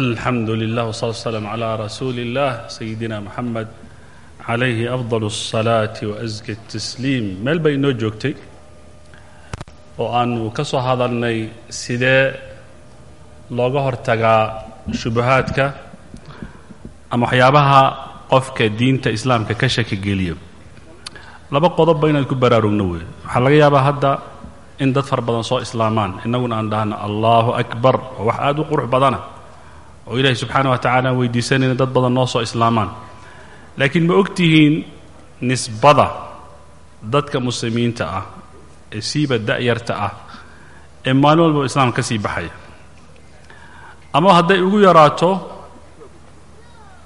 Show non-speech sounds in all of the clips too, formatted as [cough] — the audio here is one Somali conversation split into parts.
alxamdu lilah wsala slm cla rasuuli اllah sayidina moxamed calayhi afdal الsalaati waaska tasliim meel bay inoo joogtay oo aanu ka soo hadalnay sidee looga hortagaa shubahaadka ama waxyaabaha qofka diinta islaamka ka shaki geliyo laba qodobba inaad ku baraarugno wey waxaa laga yaabaa hadda in dad fara badan soo islaamaan innaguna aan dhahno allahu akbar oo wax aada u qurux badana oo ilaahay subxaana wa tacaala aan weydiisanayna dad badan noo soo islaamaan. Laakiin ma og tihiin nisbada dadka muslimiinta ah ee siiba da'yarta ah ee maalin walba islaamka ka sii baxaya. Ama hadday ugu yaraato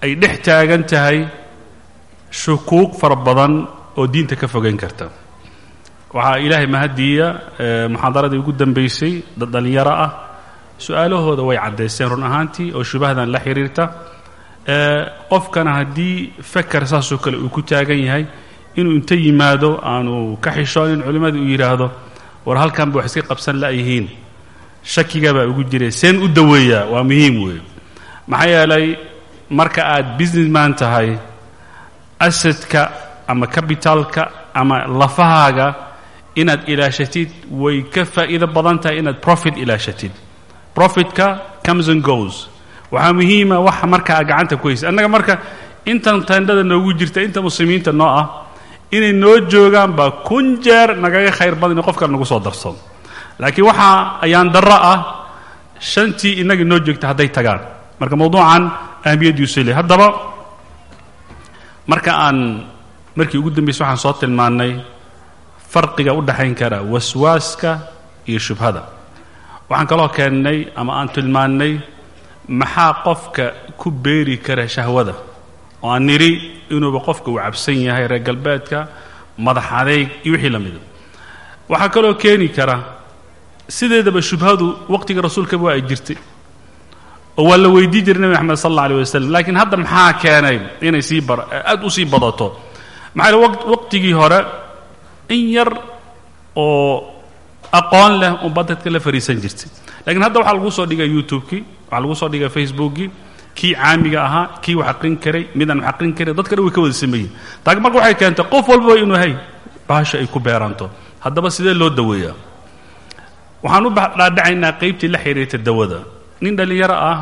ay dhex taagan tahay shukuuq fara badan oo diinta ka fogeyn karta. Waxaa ilaahay mahadiya muxaadaradii ugu dambaysay dad dhallinyaro ah su'aalahooda way caddaysteen run ahaantii oo shubahdan la xiriirta. Qofkana haddii feker saasoo kale uu ku taagan yahay inuu inta yimaado aanu ka xishoonin culimmada uu yidhaahdo war halkan ba wax iska qabsan la'yihiin shakigabaa ugu jiray seen u daweeyaa waa muhiim weeye maxaa yeelay marka aad businessman tahay asadka ama capitalka ama lafahaaga inaad ilaashatid way ka faa'iido badan tahay inaad profit ilaashatid profitka comes and goes. Waxaa muhiima waxa marka aad gacanta ku haysa. Annaga marka intan tendhada noogu jirta inta muslimiinta noo ah inay noo joogaan baa kun jeer nagaga khayr badan in qofkan nagu soo darsado laakiin waxaa ayaan darro ah shantii innaga noo joogta hadday tagaan. Marka mawduucan ahmiyaddiisu le haddaba marka aan markii ugu dambaysa waxaan soo tilmaannay farqiga u dhexayn kara waswaaska iyo shubhada waxaan kaloo keennay ama aan tilmaannay maxaa qofka ku beeri kara shahwada? Oo aan nidhi inuuba qofka uu cabsan yahay reer galbeedka madax adeyg iyo wixii la mida waxaa kaloo keeni kara sideedaba shubhadu waqtiga rasuulkaba waa ay jirtay. Oo waa la weydii jiray nebi maxamed sal alla alيh wasalam laakiin hadda maxaa keenay inay sii bar aad u sii badato? Maxaa waqtigii hore in yar oo aqoon leh unba dadka la fariisan jirtay. Lakiin hadda waxaa lagu soo dhigay youtube-kii waxaa lagu soo dhigay facebookii kii caamiga ahaa kii wax aqrin karay midaan wax aqrin karay dadka dhan way ka wada sameeyen taag marka waxay keentay qof walba inuu hay baasha ay ku beeranto. Haddaba sidee loo daweeyaa? Waxaan u dhaadhacaynaa qaybtii la xiriirta dawada. Nin dhallinyaro ah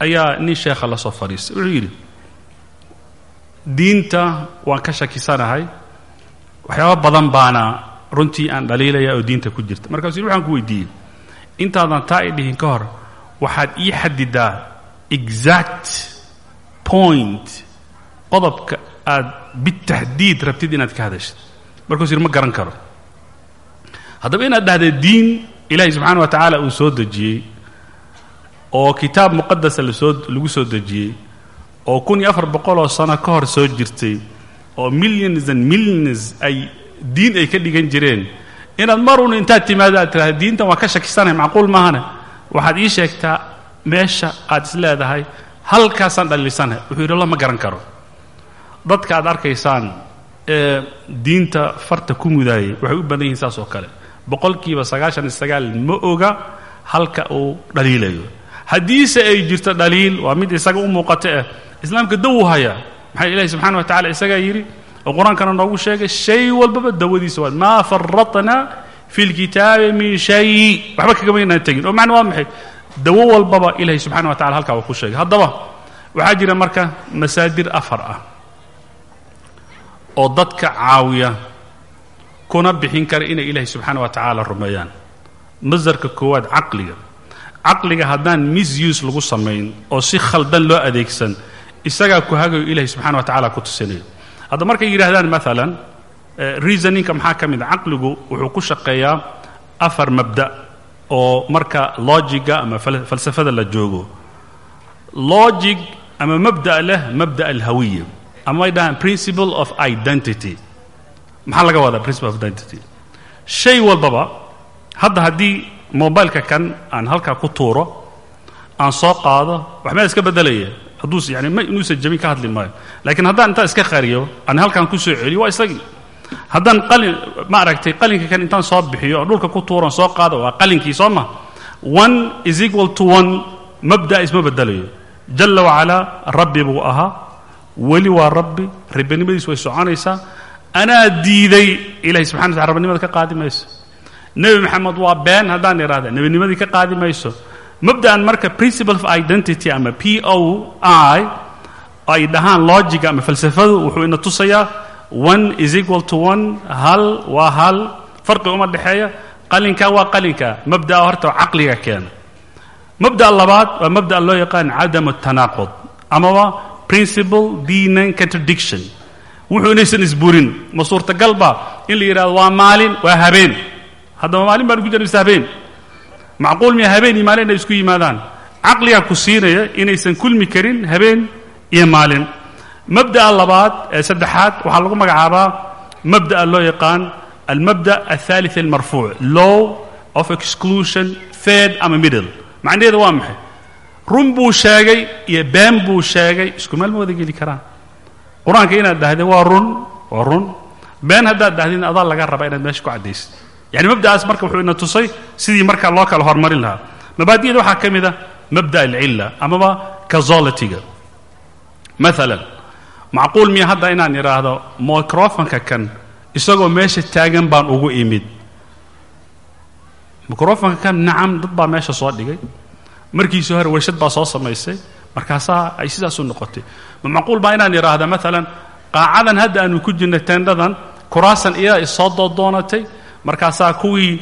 ayaa nin sheekha la soo fadhiistay. Wuxuu yidhi diinta waan ka shakisanahay waxyaaba badan baana runtii aan dhaliilaya oo diinta ku jirta. Markaasuu yidhi waxaan ku weydiiyey intaadan taa i dhihin ka hor waxaad ii xadidaa exact point qodobka aad bitaxdiid rabtid inaad ka hadashid markaasuu yidhi ma garan karo. Haddaba inaad dhahda diin ilaahay subxaana wa tacaala uu soo dejiyey oo kitaab muqadasa la soo lagu soo dejiyey oo kun iyo afar boqoloo sano ka hor soo jirtay oo millions and millions ay diin ay ka dhigan jireen. Inaad marun intaad timaado aad tiraahda diintan waa ka shakisanahay macquul maahane. Waxaad ii sheegtaa meesha aad is leedahay halkaasaan dhaliilsanahay wuxuu yidhi lama garan karo. Dadka aad arkaysaan ee diinta farta ku mudaayay waxay u badan yihiin saas oo kale. Boqolkiiba sagaashan iyo sagaal ma oga halka uu dhaliilayo. Haddiise ay jirto dhaliil waa mid isaga u muuqato ah islaamka dawuu hayaa. Maxaa ilahi subxana wa tacala isagaa yidhi oo qur'aankana noogu sheegay shay walbaba dawadiisa waa maa faratna fi lkitaabi min shay. Waxba kagamaynaan tegin. Oo macna waa maxay? Dawo walbaba ilahi subxana wa tacala halkaa uu ku sheegay. Haddaba waxaa jira marka masaadir afar ah oo dadka caawiya kuna bixin kara inay ilaahi subxaana wa tacaala rumeeyaan. Masarka koowaad caqliga. Caqliga haddaan misuse lagu samayn oo si khaldan loo adeegsan isagaa ku hagayo ilahi subxana wa tacala ku tusinayo hadda markay yidhahdaan maalan reasoninka maxaa ka mid a caqligu wuxuu ku shaqeeyaa afar mabda oo marka logiga ama falsafada la joogo. Logic ama mabda leh mabda alhawiya ama way dhahaan principle of identity. Maxaa laga wadaa principle of identity? Shay walbaba hadda haddii mobileka kan aan halkaa ku tuuro aan soo qaado waxbaa iska beddelaya hadduus yani ma inuusan jabin ka hadli maayo. Laakiin haddaan intaan iska qariyo aan halkaan ku soo celiyo waa isagii. Haddaan qalin ma aragtay qalinka kan intaan soo bixiyo oo dhulka ku tuuran soo qaado waa qalinkii soo ma. One is equal to one mabda isma bedelayo. Jalla wacalaa rabbi buu ahaa. Weli waa rabbi rabbinimadiis way soconaysaa. Anaa diiday ilahay subxana wataala rabbinimada ka qaadi mayso. Nebi maxamed waa been haddaan idhahda nebinimadii ka qaadi mayso mabda'an marka principle of identity ama p o i ay dhahaan logiga ama falsafadu wuxuu ina tusayaa one is equal to one hal waa hal farqi uma dhexeeya qalinka waa qalinka mabda'a horta caqliga keena. Mabda'a labaad waa mabda'a loo yaqaan cadam tanaaqud amaba principle dinan contradiction. Wuxuu inaysan isburin ma suurtagal ba in la yidhahdo waa maalin waa habeen. Haddaba maalin baan ku jiraysa habeen macquul miya habeen iyo maalin inay isku yimaadaan. Caqligaa ku siinaya inaysan kulmi karin habeen iyo maalin. Mabda'a labaad ee saddexaad waxaa lagu magacaabaa mabda'a loo yaqaan almabda athalith almarfuuc law of exclusion third ama middle. Macnaheeda waa maxay? Run buu sheegay iyo been buu sheegay isku meel ma wada geli karaan. Qur'aanka inaad dhahday waa run waa run. Been haddaad dhahdin adaa laga rabaa inaad meesha ku caddaysid yani mabda'aas marka wuxuu ina tusay sidii markaa loo kala hormarin lahaa. Mabaadiyada waxaa ka mid a mabda alcilla amaba cazolitiga maalan macquul miya hadda inaan idhaahdo microfonka kan isagoo meesha taagan baan ugu imid. Microfonka kan nacam dad baa meesha soo dhigay. Markiisii hore warshad baa soo samaysay. Markaasaa ay sidaasu noqotay. Ma macquul baa inaan idhaahda maalan qaacadan hadda aanu ku jirnay tendhadan kuraasan iyadaa isoo doodoonatay markaasaa kuwii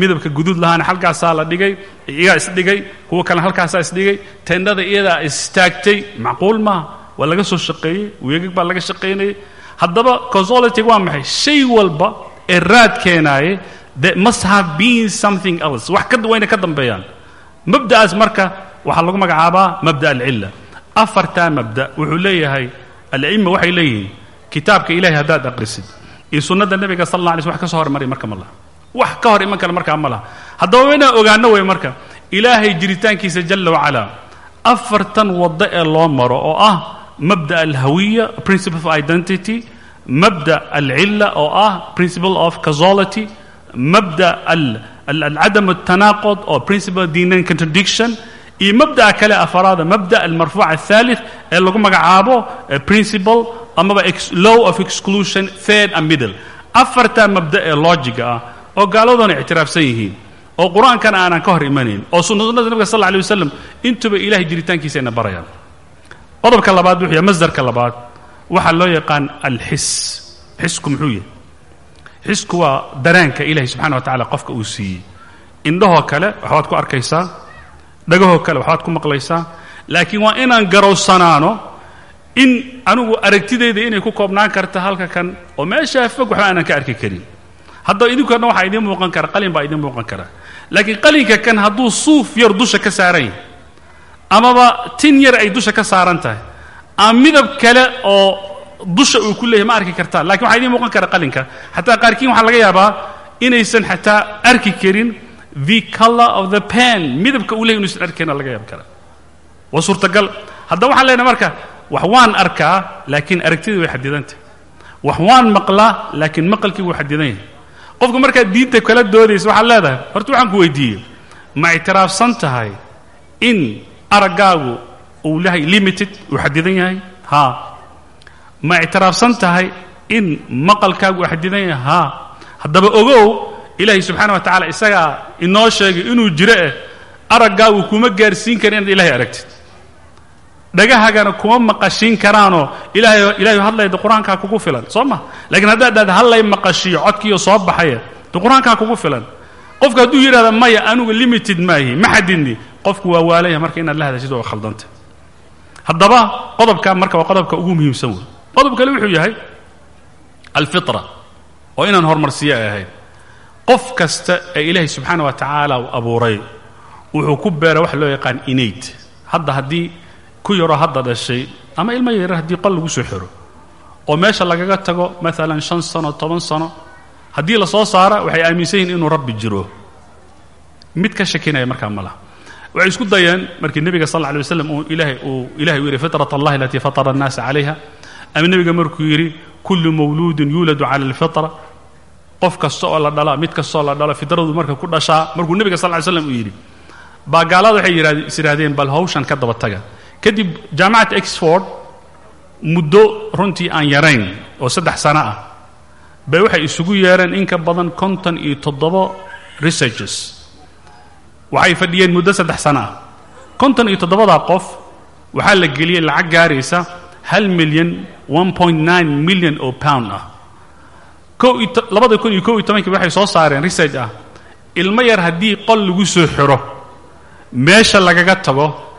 midabka guduud lahaana halkaasaa la dhigay iyagaa isdhigay kuwa kalena halkaasaa isdhigay tendhada iyadaa istaagtay macquul maaha waa laga soo shaqeeyey weegag baa laga shaqaynayay haddaba consolity waa maxay? Shay walba ee raad keenaaye that must have been something else. Wax ka wayna ka dambeeyaan. Mabda'aas marka waxaa lagu magacaabaa mabda alcilla. Afartaa mabda wuxuu leeyahay alcimma waxay leeyihiin kitaabka ilahay haddaad aqrisid iyo sunnada nebiga sal alla alay sl wax ka soo hormari marka ma laha. Wax ka hor iman kale markaa ma laha. Haddaba inaan ogaano wey marka. Ilaahay jiritaankiisa jalla wacalaa afartan waddo ee loo maro oo ah mabda alhawiya principle of identity mabda alcilla oo ah principle of causality mabda alcadam altanaaqud oo principle of dinan contradiction iyo mabda'a kale afaraada mabda almarfuuc athalith ee lagu magacaabo principle amaba law of exclusion third and middle. Afartaa mabda ee logiga ah oo gaaladuna ictiraafsan yihiin oo qur'aankana aanan ka hor imanayn oo sunnada nabiga sal alla alay wasalam intuba ilahay jiritaankiisa ayna barayaan. Qodobka labaad wuxuu yahay masdarka labaad waxaa loo yaqaan alxis. Xisku muxuu yahay? Xisku waa dareenka ilahay subxana wa tacala qofka uu siiyey. Indhahoo kale waxbaad ku arkaysaa dhagahoo kale waxbaad ku maqlaysaa laakiin waa inaan garowsanaano in anigu aragtidayda inay ku koobnaan karta halka kan oo meeshaa fog waxba aanan ka arki karin. Haddaba idinkuna waxaa idiin muuqan kara qalin baa idiin muuqan kara. Laakiin qalinka kan hadduu suuf yar dusha ka saaran yahay amaba tin yar ay dusha ka saaran tahay ama midab kale oo dusha uu ku leeyahay ma arki kartaan laakiin waxaa idiin muuqan kara qalinka. Xataa qaarkiin waxaa laga yaabaa inaysan xataa arki karin the color of the pen midabka uu leyahy inuusan arki karin laga yaabi kara waa suurtagal. Haddaba waxaan leenahay marka wax waan arkaa laakiin aragtidii way xadidantah wax waan maqlaa laakiin maqalkii wuu xadidan yahay. Qofka markaad diinta kala doodaysa waxaad leedahay horta waxaan ku weydiiyey ma ictiraafsan tahay in araggaagu uu lehay limited uu xadidan yahay? Haa ma ictiraafsan tahay in maqalkaagu uu xadidan yahay? Haa haddaba ogow ilaahay subxaana wa tacala isagaa inoo sheegay inuu jiro eh araggaagu kuma gaarsiin kara inaad ilahay aragtid dhagahagana kuma maqashiin karaanoo ilahay ilahay hadlayda qur'aankaa kugu filan soo ma? Lakiin haddaad dhahda hallay maqashiyo codkiiyo soo baxaya de qur'aankaa kugu filan qofka hadduu yidhahda maya anugu limited maahi ma xadidni qofku waa waalaya marka inaad la hadashid waa khaldanta haddaba qodobka marka waa qodobka ugu muhiimsan wey qodob kale wuxuu yahay alfitra oo inaan horumarsiyo ay ahayd qof kasta ee ilaahay subxaana wa tacaala uu abuuray wuxuu ku beera waxa loo yaqaan inaid hadda haddii ku yaroo hadda dhashay ama ilmo yaryar haddii qol lagu soo xiro oo meesha lagaga tago maalan shan sano toban sano haddii la soo saara waxay aaminsan yihiin inuu rabbi jiro. Mid ka shakinaya markaa ma laha. Isku dayeen markii nebiga sal alla alay waslam uu ilaahay uu ilahay uu yidhi fitrat allahi alatii fatara annaasa calayha ama nebiga markuu yidhi kullu mawluudin yuuladu cala alfitra. Qof kasta oo la dhala mid kastaoo la dhalo fitradu marka ku dhashaa markuu nebiga sal ly slam uu yidhi baa gaalada waxay is bal hawshan ka daba taga kadib jaamacad exford muddo runtii aan yarayn oo saddex sano ah bay waxay isugu yeereen in ka badan konton iyo toddobo researches waxay fadhiyeen muddo saddex sano ah. Konton iyo toddobadaa qof waxaa la geliyey lacag gaaraysa hal milyan one point nine milyan oo pound ah. Ko labada kun iyo kow iyo tobankii waxay soo saareen research ah. Ilmo yar haddii qol lagu soo xiro meesha lagaga tago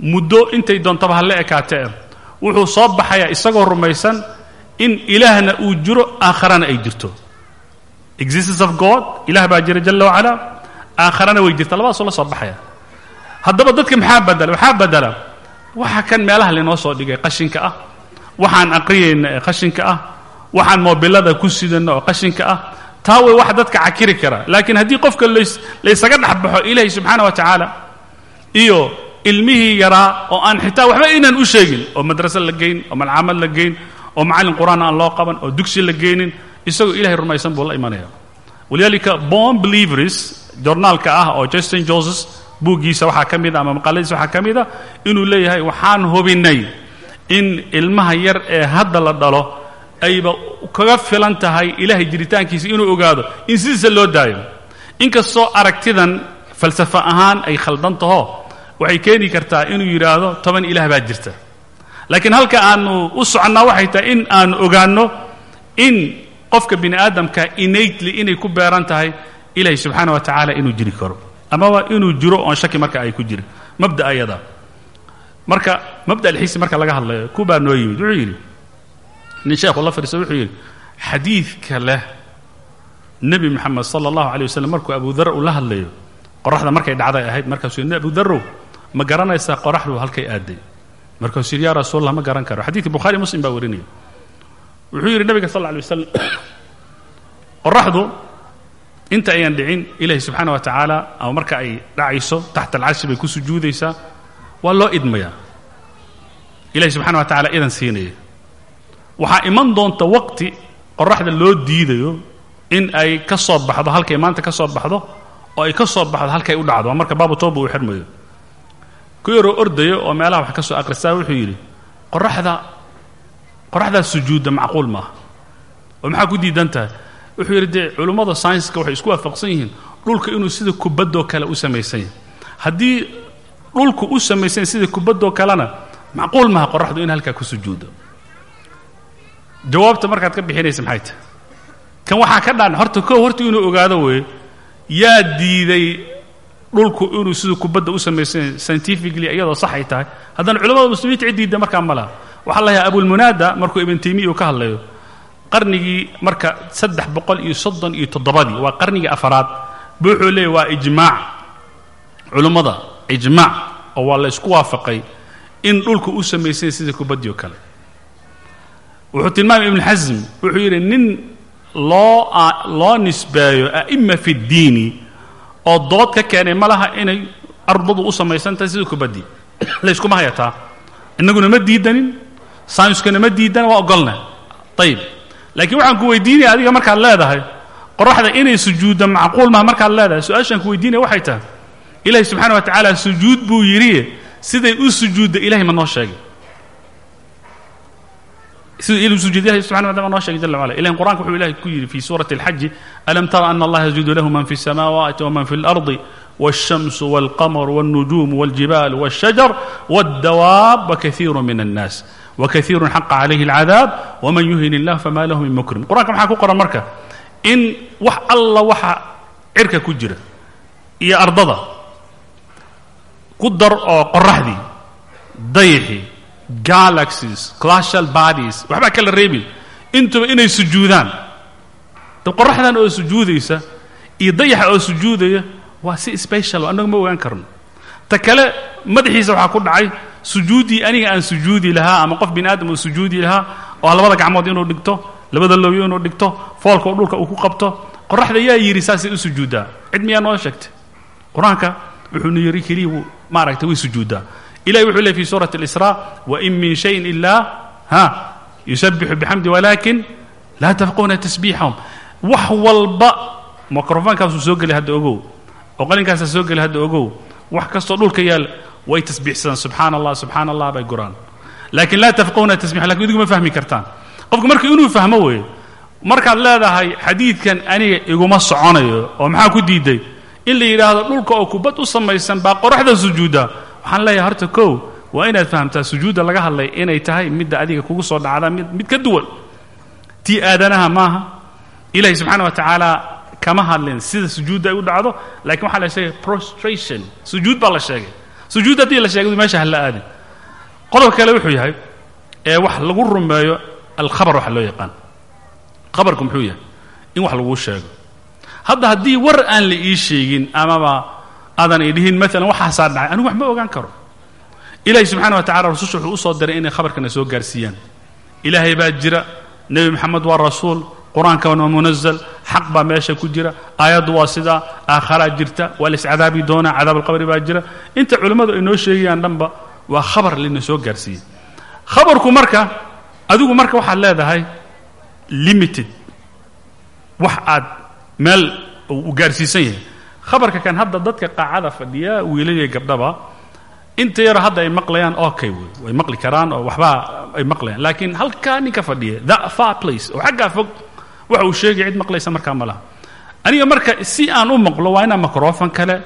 muddo intay doontaba ha la wuxuu soo baxayaa isagoo rumaysan in ilaahna uu jiro aakharana ay jirto. Existence of god ilaah baa jira jalla wacala aakharana way jirta. Labadaasoo la soo baxaya haddaba dadka maxaa badela waxaa bedela waxa kan meelaha laynoo soo dhigay qashinka ah. Waxaan aqriyayna ee qashinka ah. Waxaan moobilada ku sidana oo qashinka ah. Taa way wax dadka cakiri kara. Laakiin haddii qofka lays laysaga dhex baxo ilaahay subxaana wa tacaala iyo ilmihii yaraa oo aan xitaa waxba inaan u sheegin oo madrase la geyn oo malcaamad la geyn oo macallin qur'aan aan loo qaban oo dugsi la geynin isagoo ilahay rumaysan buu la imanaya. Walidaalika born believers journaalka ah oo justin joses buuggiisa waxaa ka mid a ama maqaaladiisa waxaa ka mid a inuu leeyahay waxaan hubinay in ilmaha yar ee hadda la dhalo ayba kaga filan tahay ilaahay jiritaankiisa inuu ogaado in sidiisa loo daayo. Inkastoo aragtidan falsafo ahaan ay khaldan taho waxay keeni kartaa inuu yidhaahdo toban ilaah baa jirta. Laakiin halka aanu u soconnaa waxay tahay in aanu ogaanno in qofka bini aadamka innately inay ku beeran tahay ilaahay subxaana wa tacaala inuu jiri karo. Amaba inuu jiro oon shaki marka ay ku jirin mabda ayada. Marka mabda alxiisi marka laga hadlayo kubaa noo yimid. Wuxuu yidhi nin sheekhu la fadhiisto wuxuu yidhi xadiidka leh nebi moxamed sala allahu alay waslem markuu abu dar uu la hadlayo qoraxda markay dhacday ahayd markaasuu yidhi abu darow ma garanaysaa qoraxdu halkay aaday? Markaasuu yidhi yaa rasuulallah ma garan karo. Xadiidka bukhari muslim baa warinaya. Wuxuu yidhi nebiga sal alla alay wasalam qoraxdu inta ayaan dhicin ilaahi subxaana wa tacaala ama marka ay dhacayso taxta alcarshi bay ku sujuudaysaa waa loo idmayaa ilahi subxana wa tacala idan siinaya. Waxaa iman doonta waqti qoraxda loo diidayo in ay ka soo baxdo halkay maanta ka soo baxdo oo ay ka soo baxdo halkay u dhacdo. Waa marka baabu tooba uu xirmayo ku yaroo ordayo oo meelaha wax ka soo akhrisaa wuxuu yidhi qoraxda qoraxdaa sujuudda macquul maaha. Oo maxaa ku diidan tahay? Wuxuu yidhi dee culummada saynska waxay isku waafaqsan yihiin dhulka inuu sida kubaddoo kale u samaysan yahay. Haddii dhulku u samaysan sida kubaddoo kalena macquul maaha qoraxdu in halkaa ku sujuuddo jawaabta markaad ka bixinaysa maxay tahay? Kan waxaa ka dhaan horta koo horta inuu ogaado weeye yaa diiday dhulku inuu sida kubadda u samaysan yahay scientifically iyadoo sax ay tahay. Haddana culamada muslimiinta cid diidda markaa ma laha. Waxaa la yahay abulmunaada markuu ibn taymiya uu ka hadlayo qarnigii marka saddex boqol iyo soddon iyo toddobadii waa qarnigii afaraad bu wuxuu leeyahy waa ijmaac. Culummada ijmaac oo waa la waafaqay in dhulku u samaysanya sida kubaddii oo kale. Wuxuu tilmaamay ibnu xasm wuxuu yidhi nin loo loo nisbeeyo a'ima fi ddiini oo dood ka keenay ma laha inay ardadu u samaysan tahay sida kubaddii [coughs] layskuma hayataa. Innaguna ma diidanin saynskuna ma diidana waa ogolna. Ayib laakiin waxaan ku weydiinaya adiga markaad leedahay qoraxda inay sujuudda macquul maha markaad leedahay su'aashaan ku weydiinaya waxay tahay ilaahi subxana wa tacaala sujuud buu yidhiye siday u sujuudda ilahay ma noo sheegay siduu il sujuud ilahi subxana wa tala ma noo sheegay jalla wacala ilahin qur'anka wuxuu ilahay ku yidhi fi suurati alxaji alam tara ana allaha yasjudu lahu man fi الsamaawaati waman fi اlardi والشمس والقمر والنجوم والجبال والشجر والدواب وكثير من الناس وكثير حق عليه العذاب ومن يهن الله فما له من مكرم qرآنka مxaa ku qoran marka in wax alla waxa cirka ku jira iyo ardada ku dar oo qoraxdii dayxi galaxies clashal bodies waxbaa kala reebin intuba inay sujuudaan. Dab qoraxdan oo sujuudaysa iyo dayaxa oo sujuudaya waa si special annagu ma ogaan karno. Ta kale madaxiisa waxaa ku dhacay sujuuddii aniga aan sujuudi lahaa ama qof bini aadam uu sujuudi lahaa oo labada gacmood inuu dhigto labada lowyo inuu dhigto foolka oo dhulka uu ku qabto qoraxda yaa yidhi saasay u sujuuddaa. Cid miyaa noo sheegtay? Qur'aanka wuxuuna yidhi keliya wuu maaragtay way sujuuddaa ilahi wuxuu ley fi suurati اlisraa wain min shayin ilaa ha yusabixu bixamdi walakin laa tafquuna tasbiixahum wax walba microfonkaasuu soo geli hadda ogow oo qalinkaasaa soo geli hadda ogow wax kastoo dhulka yaal way tasbiixsadaan subxaana allah subxaana allah bay guraan laakiin laa tafqahuna tasbix laakiin idigu ma fahmi kartaan qofku marka inuu fahmo weeye markaad leedahay xadiidkan aniga iguma soconayo oo maxaa ku diiday in la yidhaahdo dhulka oo kubad u samaysan baa qoraxda sujuudda waxaan leeyahay horta kow waa inaad fahamtaa sujuudda laga hadlay inay tahay midda adiga kugu soo dhacda mid mid ka duwan. Tii aadanaha maaha. Ilahi subxaana wa tacaala kama hadlin sida sujuudda ay u dhacdo lakiin waxaa la sheegay prostration. Sujuud baa la sheegay. Sujuud haddii la sheegay meesha hala aadin. Qodobka kale wuxuu yahay ee wax lagu rumeeyo alkhabar waxa loo yaqaan. Khabarku muxuu yahay in wax laguu sheego. Hadda haddii war aan la ii sheegin amaba aadan idhihin maalan waxaasaa dhacay anigu wax ma ogaan karo. Ilahi subxana wa tacala rasusha wuxuu u soo diray inay khabarkana soo gaarsiiyaan. Ilaahay baa jira nebi moxamed waa rasuul qur'aankan waa munazal xaq baa meesha ku jira aayaddu waa sidaa aakharaa jirta waa la iscadaabi doonaa cadaab alqabri baa jira. Inta culimmadu ay sheegayaan dhanba waa khabar lina soo gaarsiiyey. Khabarku marka adigu marka waxaad leedahay limited. Wax aad meel u gaarsiisan yahay khabarka kan hadda dadka qaacada fadhiya wiilaliya gabdhaba inta yaro hadda ay maqlayaan okay wey way maqli karaan oo waxbaa ay maqlayaan. Laakiin halkaa ninka fadhiya that far place oo xaggaa fog waxa uu sheegaya cid maqlaysa markaa ma aniga marka si aan u maqlo waa inaan microfon kale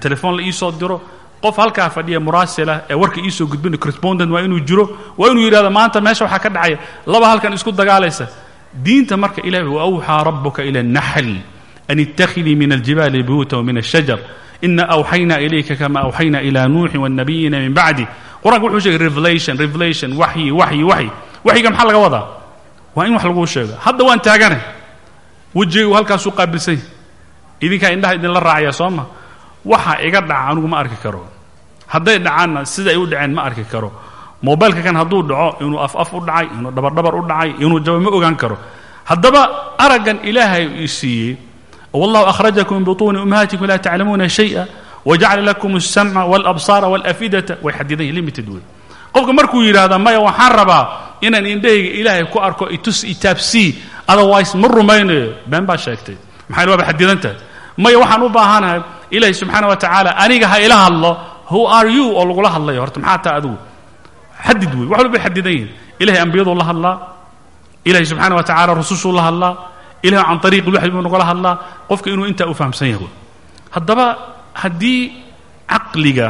telefoon la iisoo diro. Qof halkaa fadhiya muraasila ee warka iisoo gudbina correspondent waa inuu jiro waa inuu yidhahdo maanta meesha waxaa ka dhacaya laba halkan isku dagaalaysa. Diinta marka ilahi wa awxaa rabuka ila الnaxl an ittakhidii min aljibaali buyuuta wa min الshajar ina awxayna ilayka kama awxayna ila nuuxin wالnabiyina min bacdi qur-anka wuxuu sheegay revelation revelation waxyi waxyi waxyi waxyiga maxaa laga wadaa waa in wax laguu sheego hadda waan taaganay wejigaygu halkaasuu qaabilsany idinkaa indhaha idinla raacaya soo ma waxa iga dhaca anigu ma arki karo hadday dhacaanna sida ay u dhaceen ma arki karo mobilka kan hadduu dhaco inuu af af u dhacay inuu dhabardhabar u dhacay inuu jaba ma ogaan karo haddaba araggan ilaahay ii siiyey wallahu akhrajakum min butuuni ummahaatikum laa taclamuuna shay'a wajacala lakum alsamca walabsaara walafidata way xadidan yihiin limited wey qofka markuu yidhaahda maya waxaan rabaa inaan indhahayga ilaahay ku arko itus itaabsii otherwise ma rumaynayo been baa sheegtay maxaa waaba xadidantahay maya waxaan u baahanahay ilaahay subxaana wa tacaala aniga ha ila hadlo who are you? oo lagula hadlayo horta maxaa taa adigu xadid wey wax walba xadidan yihiin ilahay ambiyaduu la hadlaa ilahay subxaana wa tacala rusushuu la ilahay can ariiq waxyi buu nagula hadlaa qofka inuu intaa u fahamsan yahay haddaba haddii caqliga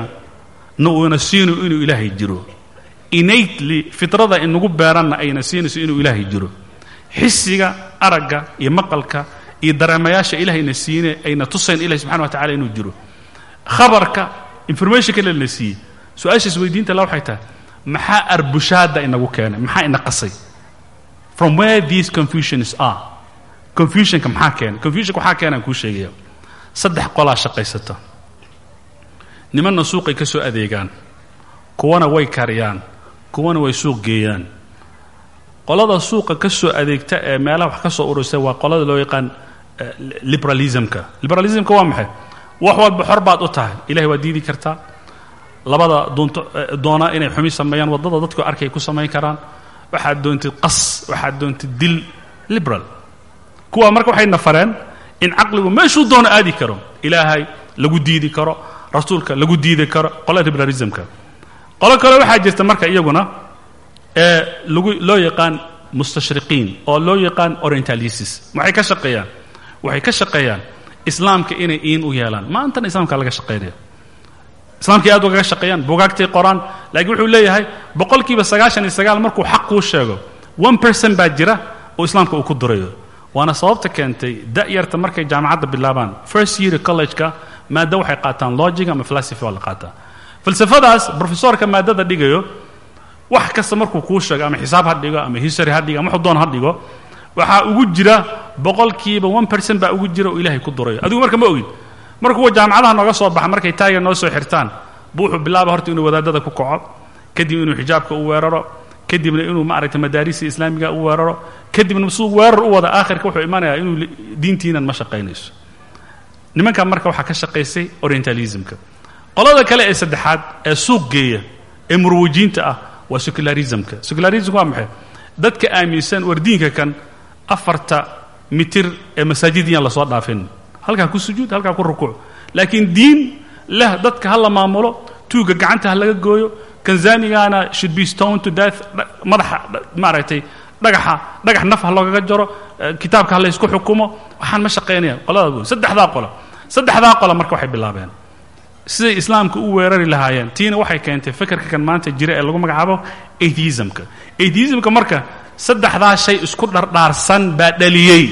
na uuna siinayo inuu ilaahay jiro innately fitrada inagu beeranna ayna siinayso inuu ilaahay jiro xisiga aragga iyo maqalka iyo dareemayaasha ilahayna siine ayna tusayn ilahi subxana wa tacala inuu jiro. Khabarka information kale na siiyey su'aashaas weydiinta la waxay tahay maxaa arbushaadda inagu keenay maxaa ina qasay? From where these confusions are confusionka maxaa keenay confusionka waxaa keenaan kuu sheegaya saddex qolaa shaqaysata nimanna suuqay ka soo adeegaan. Kuwana way kariyaan kuwana way suuq geeyaan. Qolada suuqa ka soo adeegta ee meelaha wax ka soo urursa waa qolada loo yaqaan liberalismka. Liberalismka waa maxay? Wax walba xor baad u tahay. Ilahay waa diidi kartaa. Labada doonto doona inay xumi sameeyaan waddada dadku arkay ku samayn karaan. Waxaad doontid qas waxaad doontid dil liberal kuwa marka waxay nafareen in caqligu meeshuu doono aadi karo ilaahay lagu diidi karo rasuulka lagu diidi karo qolada liberalismka qolo kale waxaa jirta marka iyaguna ee lagu loo yaqaan mustashriqiin oo loo yaqaan orientalisis. Waxay ka shaqeeyaan waxay ka shaqeeyaan islaamka inay iin u yeelaan. Maantana islaamka laga shaqaynaya islaamkii aad ugaga shaqeeyaan bugaagtay qoraan laakiin wuxuu leeyahay boqolkiiba sagaashan iyo sagaal markuu xaq kuu sheego one person baa jira oo islaamka uu ku durayo waana sababta keentay da'yarta markay jaamacadda bilaabaan. First year college-ka maaddo waxay qaataan logic ama philosophy waa la qaataa. Falsafadaas brofesorka maadada dhigayo wax kasta markuu kuu sheego ama xisaab ha dhigo ama history ha dhigo ama wuxuu doon ha dhigo waxaa ugu jira boqolkiiba one person baa ugu jira oo ilaahay ku durayo. Adigu marka ma ogin. Mar jaamacadaha nooga soo baxa markay taaga noo soo xirtaan buu wuxuu bilaaba horta inuu wadaadada ku kaco kadib inuu xijaabka u weeraro kadibna inuu maaragtay madaarista islaamiga u weeraro kadibna suu weerar u wada aakhirka wuxuu imanayaa inuu diintiinan ma shaqaynayso. Nimankan marka waxaa ka shaqaysay orientalismka. Qolada kale ee saddexaad ee suuq geeya ee murwajiinta ah waa secularismka. Secularismka waa maxay? Dadka aaminsan war diinka kan afarta mitir ee masaajidiyaan la soo dhaafin. Halkaa ku sujuud halkaa ku rukuuc. Laakiin diin leh dadka ha la maamulo tuuga gacanta ha laga gooyo kanzanigaana should be stone to death. Madaxa maaragtay dhagaxa dhagax naf ha loogaga jaro kitaabka ha la ysku xukumo. Waxaan ma shaqaynaya qolada bu saddexdaa qolo saddexdaa qola marka waxay bilaabeen. Siday islaamka u weerari lahaayeen tiina waxay keentay fekerka kan maanta jira ee lagu magacaabo atheismka. Atheismka marka saddexdaa shay isku dhardhaarsan baa dhaliyey.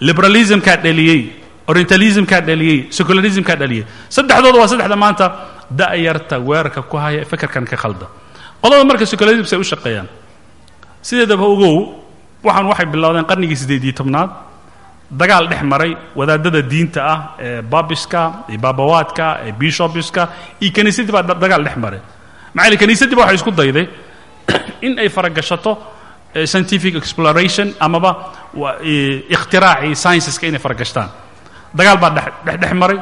Liberalismkaa dhaliyey. Orientalismkaa dhaliyey. Secularismkaa dhaliyey. Saddexdooda waa saddexda maanta da'yarta weerarka ku haya fekerkan ka khalda. Qolada marka secularism say u shaqeeyaan. Sideedaba ogow waxaan waxay bilowdeen qarnigii siddeed iyo tobnaad dagaal dhex maray wadaadada diinta ah ee babiska iyo baabawaadka ee bishobiska iyo kiniisadii baa dagaal dhex maray. Maxaa kiniisadii waxay isku dayday [clears throat] in ay faragashato scientific exploration amaba ikhtiraacii scienceska inay faragashtaan dagaal baa dhex maray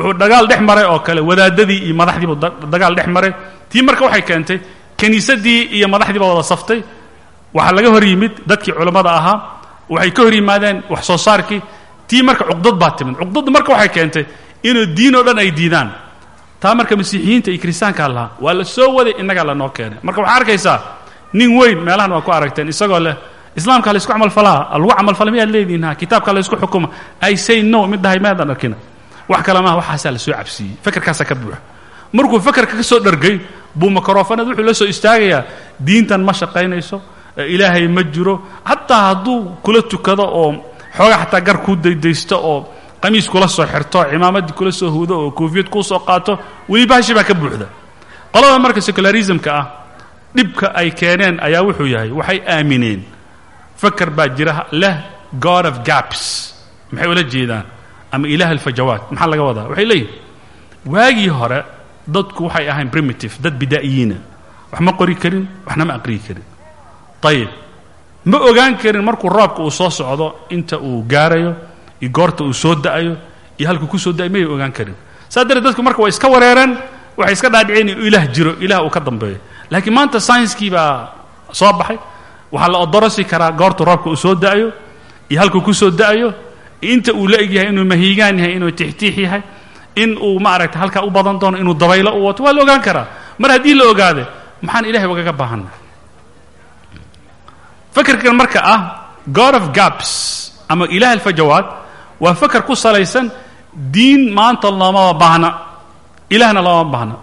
wuxuu dagaal dhex maray oo kale wadaadadii iyo madaxdiibu dagaal dhex maray. Tii marka waxay keentay kiniisadii iyo madaxdii baa wada saftay. Waxaa laga hor yimid dadkii culammada ahaa waxay ka hor yimaadeen wax soo saarkii tii marka cuqdad baa timid. Cuqdaddu marka waxay keentay inuu diin oo dhan ay diidaan. Taa marka masiixiyiinta iyo kiristaankaa lahaa waa la soo waday innagaa lanoo keenay. Marka waxaa arkaysaa nin weyn meelahan waa ku aragteen isagoo leh islaamka laysku camalfalaa lagu camalfala miyaad leedihin ha kitaabka laysku xukuma. I say no mid dhahay maadan arkina wax kale maaha waxaasaa la soo cabsiiyey. Fekerkaasaa ka buuxa. Markuu fekerka ka soo dhargay buu makrofanad wuxuu la soo istaagayaa diintan ma shaqaynayso ilaahay ma jiro. Xataa hadduu kula tukado oo xoogaa xataa gar kuu daydaysto oo qamiis kula soo xirto cimaamaddii kula soo hudo oo koofiyad kuu soo qaato weli baashi baa ka buuxda. Qolada marka secularismka ah dhibka ay keeneen ayaa wuxuu yahay waxay aamineen. Faker baa jira leh god of gaps. Maxay ula jeedaan ama ilaah alfajawaat maxaa laga wadaa? Waxay leeyihiin waagii hore dadku waxay ahayn primitive dad bidaa'iyiina. Wax ma qori karin waxna ma aqriyi karin. Ayib ma ogaan karin markuu roobka uu soo socdo inta uu gaarayo iyo goorta uu soo da'ayo iyo halkuu ku soo da'ay may ogaan karin. Saas darteed dadku marka way iska wareereen waxay iska dhaadhiceen inuu ilaah jiro ilaah uu ka dambeeyo. Laakiin maanta saynskii baa soo baxay. Waxaa la odorosi karaa goortu roobka uu soo da'ayo iyo halkuu ku soo da'ayo inta uu la eg yahay inuu mahiigaan yahay inuu tixtiix yahay in uu maaragta halkaa u badan doono inuu dabaylo u wato waa la ogaan karaa. Mar haddii la ogaade maxaan ilahay wagaga baahanna fakerkan marka ah god of gaps ama ilaah alfajawaad waa faker ku salaysan diin maanta loomaba baahna. Ilaahna looma baahna.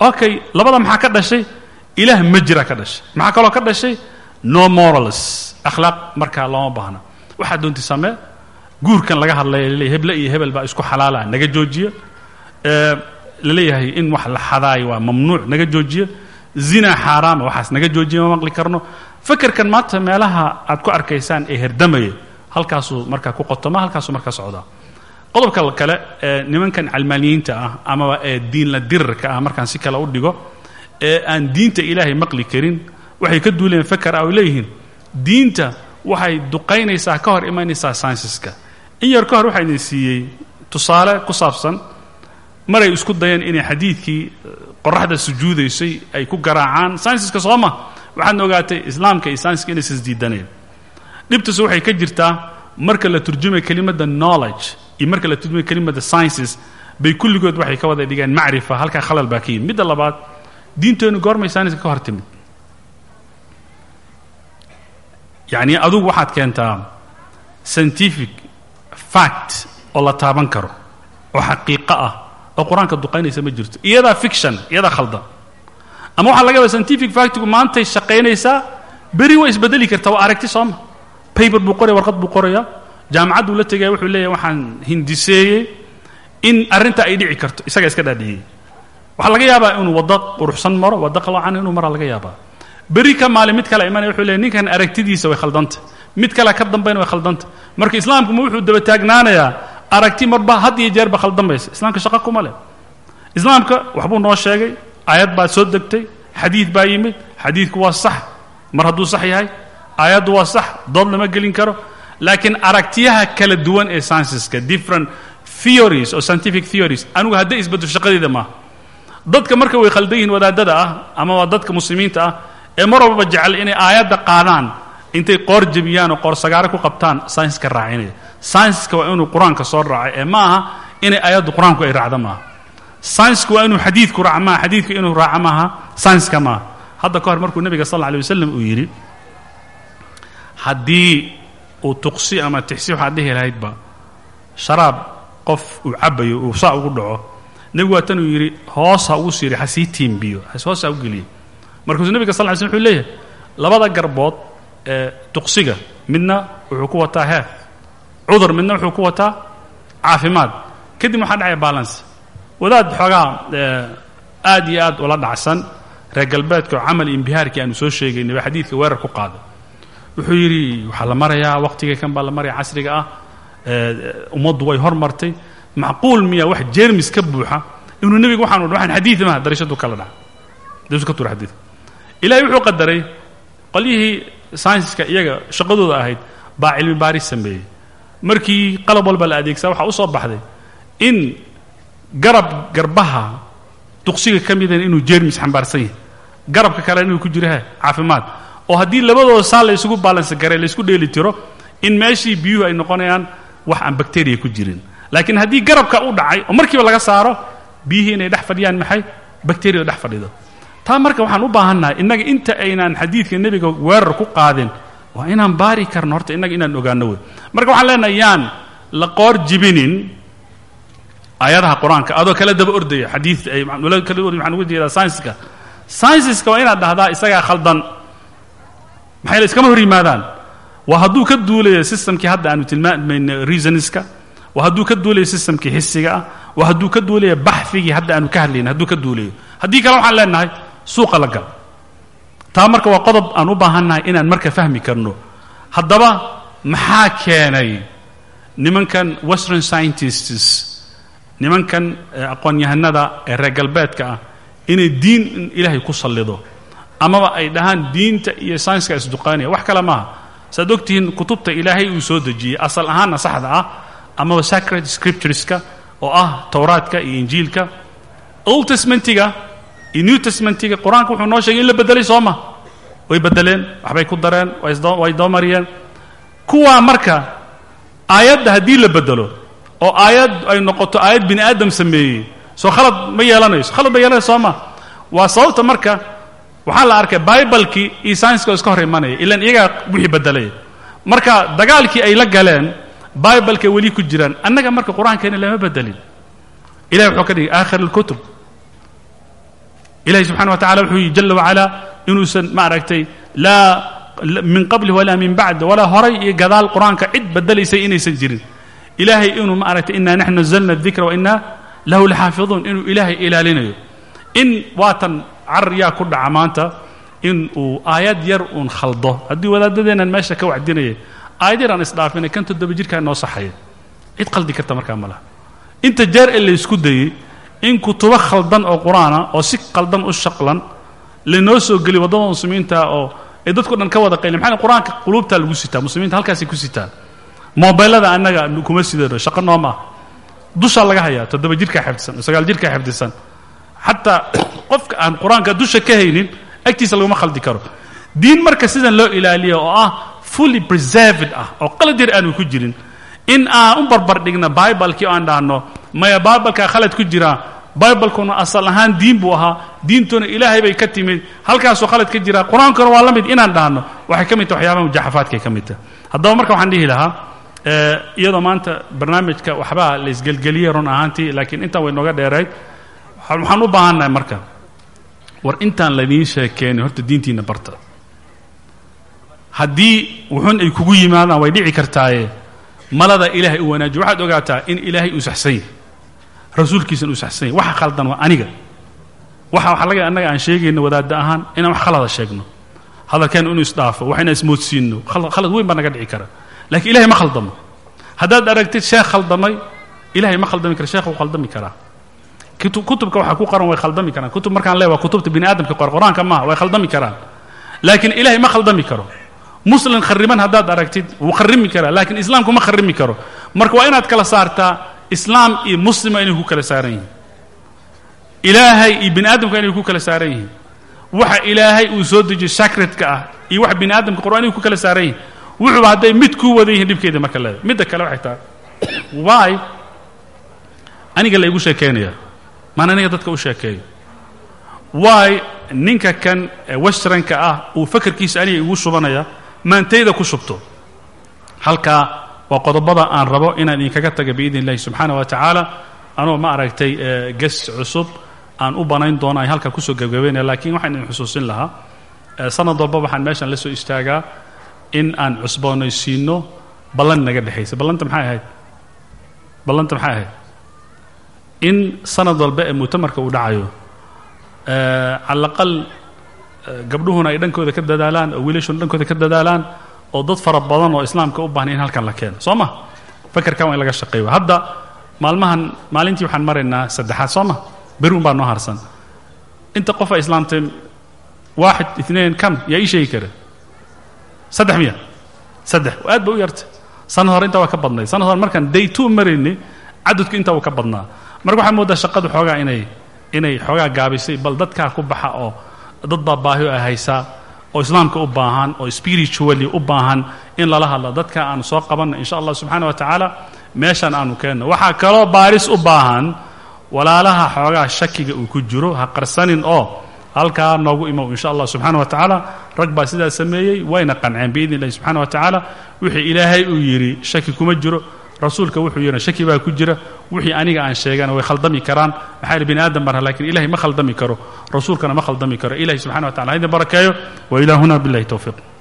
Okay labada maxaa ka dhashay? Ilaah ma jira ka dhashay. Maxaa kaloo ka dhashay? No morals akhlaaq markaa looma baahna. Waxaa doonti samee guurkan laga laleeyahy heble iyo hebel baa isku xalaala naga joojiya la leeyahay in wax la xadaayo waa mamnuuc naga joojiya zina xaaraama waxaas naga joojiya ma maqli karno. Fakerkan maanta meelaha aad ku arkaysaan ee herdamaya halkaasuu markaa ku qotoma halkaasuu markaa socdaa qodobka kale ee nimankan calmaaniyiinta ah amaba ee diinla dirirka ah markaan si kale u dhigo ee aan diinta ilaahay maqli karin waxay ka duuleen faker ah oo leeyihiin diinta waxay duqaynaysaa ka hor imanaysaa scienceska in yar ka hor waxaa idin siiyey tusaale ku saabsan maray isku dayeen inay xadiidkii qoraxda sujuudaysay ay ku garaacaan. Scienceska soo ma waxaadna ogaatay islaamka iyo scienceska inaysan isdiidaneen dhibtaas waxay ka jirtaa marka la turjumay kelimadda knowledge iyo marka la turjumay kelimadda sciences bay kulligood waxay ka wada dhigeen macrifa halkaa khalal baa ka yimid. Midda labaad diinteennu goormay scienceska ka hor timid. Yacni adugu waxaad keentaa scientific fact oo la taaban karo oo xaqiiqo ah oo qur'aanka duqaynaysa ma jirto. Iyadaa fiction iyadaa khaldan ama waxaa laga yaaba scientific factigu maantay shaqaynaysaa beri way isbedeli kartaa waa aragti sooma paper buu qoraya warqad buu qoraya jaamacadduu la tegaya wuxuu leeyahy waxaan hindiseeyey in arrinta ay dhici karto isagaa iska dhaadhiciyey waxaa laga yaabaa inuu waddo quruxsan maro waddo qaloocan inuu maraa laga yaabaa. Beri ka maalin kale imanaya wuxuu leeyahy ninkan aragtidiisa way khaldanta mid kale ka dambayna way khaldanta. Marka islaamku ma wuxuu daba taagnaanayaa aragti marba had iyo jeerba khaldamaysa. Islaamka shaqo kuma leh. Islaamka waxbuu noo sheegay aayad baa soo degtay xadiid baa yimid xadiidku waa sax. Mar hadduu sax yahay aayaddu waa sax dood lama gelin karo. Laakiin aragtiyaha kala duwan ee scienceska different theories oo scientific theories anigu hadday isbeddo shaqadeeda maaha dadka marka way khaldan yihiin wadaadada ah ama waa dadka muslimiinta ah ee mar walbaba jecel inay aayadda qaadaan intay qoor jebiyaan oo qoor sagaare ku qabtaan scienceska raacinaya scienceska waa inuu qur'aanka soo raacay ee ma aha inay aayaddu qur'aanku ay raacda maaha. Sainsku waa inuu xadiidku raaca maaha xadiidku inuu raaca maaha sainska maaha. Hadda ka hor markuu nebiga sal alla alay wasalam uu yidhi haddii uu tuqsi ama tixsi waxaad dhihi lahaydba sharaab qof uu cabbayo uu saa ugu dhaco. Nebigu waa tanuu yidhi hoos ha ugu siiri ha sii tiimbiyo hoos ha u geliyo. Markaasuu nebiga sal ly slm wuxuu leeyahay labada garbood ee tuqsiga. Midna wuxuu ku wataa heer. Cudur midna wuxuu ku wataa caafimaad. Kadib waxaa dhacaya balance. Wadaad xoogaa aad iyo aad ula dhacsan reer galbeedka oo camal aanu soo sheegaynay baa weerar ku qaaday wuxuu yidhi waxaa la marayaa waqtiga kan baa la maraya casriga ah. Ummaddu way hormartay. Macquul miya wax jermis ka buuxa. Inuu nebigu waxaan waxaan xadiid maha darashadu kala dhaca darashadu ka tuura xadiidka ilaahay wuxuu qadaray qolyihii saynsiska iyaga shaqadooda ahayd baa cilmi baaris sameeyey. Markii qalab walba la adeegsaa waxaa u soo baxday in garab garbaha duqsiga ka midana inuu jermis xambaarsan yahay. Garabka kalena inuu ku jiro he caafimaad. Oo haddii labadooda saa la isugu baalansi garay la isku dheeli tiro in meeshii biyuhu ay noqonayaan wax aan bakteriya ku jirin. Laakiin haddii garabka u dhacay oo markiiba laga saaro biyihii inay dhex fadhiyaan maxay? Bakteriya dhex fadhido taa marka waxaan u baahannahay innaga inta aynaan xadiidka nebiga weerar ku qaadin waa inaan baari karno horta innaga inaan ogaano wey marka waxaan leenahay yaan la qoor jibinin aayadaha qur'aanka adoo kala daba ordaya xadiid ay kala orday waxaan uga jeedaa saynska saynsiska waa inaad dhahdaa isagaa khaldan. Maxay la iskama hor yimaadaan? Waa hadduu ka duulayo systemkii hadda aanu tilmaamayna reasoniska waa hadduu ka duulayo systemkii xisiga ah waa hadduu ka duulayo baxfigii hadda aanu ka hadlayna hadduu ka duulayo haddii kale waxaan leenahay suuqa la gal taa marka waa qodob aan u baahannahay inaan marka fahmi karno. Haddaba maxaa keenay nimankan western scientists nimankan aqoon-yahanada ee reer galbeedka ah inay diin in ilaahay ku sallido? Amaba ay dhahaan diinta iyo saynska isduqaanaya wax kale maaha. Saaad ogtihiin kutubta ilaahay uu soo dejiyey asal ahaanna saxda ah amaba sacred scriptureska oo ah towraadka iyo injiilka. Old testmentiga iyo new testmentiga qur'aanka wuxuu noo sheegay in la bedelay soo ma. Way bedeleen waxbay ku dareen way doomariyeen kuwaa marka aayadda haddii la bedelo oo aayad ay noqoto aayad bini aadam sameeyey soo khalad ma yeelanayso khalad ba yeelanayso soo ma. Waa sababta marka waxaa la arkay bibalkii iyo saynska iska hor imanaya ilan iyagaa wixii bedelay marka dagaalkii ay la galeen bibalkay weli ku jiraan. Annaga marka qur'aankeena lama bedelin ilahay wuxuu ka dhigay aakhir اlkutub ilahi subxana wa tacala wuxuu yidhi jala wacalaa inuusan ma aragtay laa min qabli walaa min bacd walaa horay iyo gadaal qur'aanka cid badelaysay inaysan jirin ilaahay inuu maaragtay aragtay innaa naxnu nazalna adikra wa innaa lahu laxaafiduun inuu ilaahay ilaalinayo in waatan carar yaa ku dhaca maanta in uu aayad yar uun khaldo haddii wadaadadeennan meesha ka wacdinayay aayad yar aan isdhaafinay kan toddoba jirkaa noo saxaya cid qaldi karta markaa ma inta jeer ee laysku dayey in kutubo khaldan oo qur'aana oo si khaldan u shaqlan laynoo soo geliy waddada muslimiinta oo ay dadku dhan ka wada qayli maxaa qur'aanka quluubtaa lagu sitaa muslimiinta halkaasay ku sitaan mobilada annaga kuma sidano shaqo nooma ah dushaa laga hayaa toddoba jirkaa xifdisan oo sagaal jirkaa xifdisan. Xataa [coughs] qofka aan qur'aanka dusha ka haynin agtiisa laguma khaldi karo. Diin marka sidan loo ilaaliya oo ah fully preserved ah oo qalad yar aanu ku jirin in aan u barbar dhigna bibalekii oo aan dhahno maya bibalkaa khalad ku jiraa bibalkuna asal ahaan diin buu ahaa diintuna ilaahay bay ka timid halkaasoo khalad ka jiraa qur'aankuna waa la mid inaan dhahno waxay ka mid tahay waxyaabaha mujaxafaadkay ka mid tahay. Haddaba marka waxaan dhihi lahaa iyadoo maanta barnaamijka waxbaa la isgelgeliyey run ahaantii laakiin intaan way nooga dheerayd waxaan u baahannahay marka war intaan laidiin sheekeenay horta diintiinna barta. Haddii wuxun ay kugu yimaadaan way dhici kartaaye malada ilaahay u wanaajiyo waxaad ogaataa in ilaahay uu saxsan yahy rasuulkiisana uu saxsan yahy waxa khaldan waa aniga. Waxa waxa laga annaga aan sheegayno wadaadda ahaan inaan wax khalada sheegno. Hadalkeenu inuu isdhaafo wax inaan ismoodsiinno khalad weyn baa naga dhici kara lakiin ilahay ma khaldamo. Haddaad aragtid sheekh khaldamay ilahay ma khaldami kara sheekh wuu khaldami karaa. Kutubka waxaa ku qoran way khaldami karaan. Kutub markaan le waa kutubta bini aadamka qor qur'aanka maaha way khaldami karaan. Laakiin ilahay ma khaldami karo muslim khariban haddaad aragtid wuu kharimi karaa lakiin islaamku ma kharimi karo. Marka waa inaad kala saartaa islaam iyo muslima inay ku kala saaran yihiin. Ilaahay iyo bini aadamka inay ku kala saaran yihiin. Waxa ilaahay uu soo dejiyo sacredka ah iyo waxa bini aadamka qor inay ku kala saaran yihiin wuxuuba hadday mid kuu wada yihiin dhibkeeda marka leeda midda kale waxay tahay waay aniga la igu sheekaynaya maan aniga dadka u sheekeeyo. Waay ninka kan westranka ah uu fakarkiisa aniga igu shubanaya maantayda ku shubto. Halkaa waa qodobada aan rabo inaan idinkaga taga biidn illahi subxaana wa tacaala. Anoo ma aragtay ges cusub aan u banayn doono ay halkaa ku soo gebgabaynaya lakiin waxaan idin xusuusin lahaa. Sanad walba waxaan meeshan la soo istaagaa in aan cusboonaysiino ballan naga dhexaysa ballanta maxay ahayd? Ballanta maxay ahayd? In sanad walba ee mu'tamarka uu dhacayo cala aqal gabdhuhuna ay dhankooda ka dadaalaan oo wiilashuna dhankooda ka dadaalaan oo dad fara badan oo islaamka u baahnay in halkan la keeno. Soo ma fakerkan waa in laga shaqeeyo. Hadda maalmahan maalintii waxaan maraynaa saddexaad. Soo ma beri un baa noo harsan inta qof ay islaamtay waaxid itnain kam yaa ii sheegi kara. Saddex miya. Saddex. Aad ba u yarta sanad hore intaa waa ka badnay. Sanad hore markaan day two maraynay cadadku intaa uu ka badnaa. Marka waxaa moodaa shaqadu xoogaa inay inay xoogaa gaabisay bal dadkaa ku baxa oo dad baa baahi ay haysaa oo islaamka u baahan oo spiritually u baahan in lala hadlo. Dadka aanu soo qabanno insha allah subxaana wa tacaala meeshan aanu keenno. Waxaa kaloo baaris u baahan walaalaha xoogaa shakiga uu ku jiro ha qarsanin oo halkaa noogu imow insha allah subxaana wa tacaala rag baa sidaa sameeyey wayna qanceen biidn illahi subxana wa tacaala wixii ilaahay uu yidhi shaki kuma jiro rasuulka wuxuu yidhi shaki baa ku jira wixii aniga aan sheegana way khaldami karaan. Maxaa yidhi bini aadam barha laakiin ilahay ma khaldami karo rasuulkana ma khaldami karo. Ilahi subxana wa tacala ha idin barakeeyo wa ilaahuna billahi towfiiq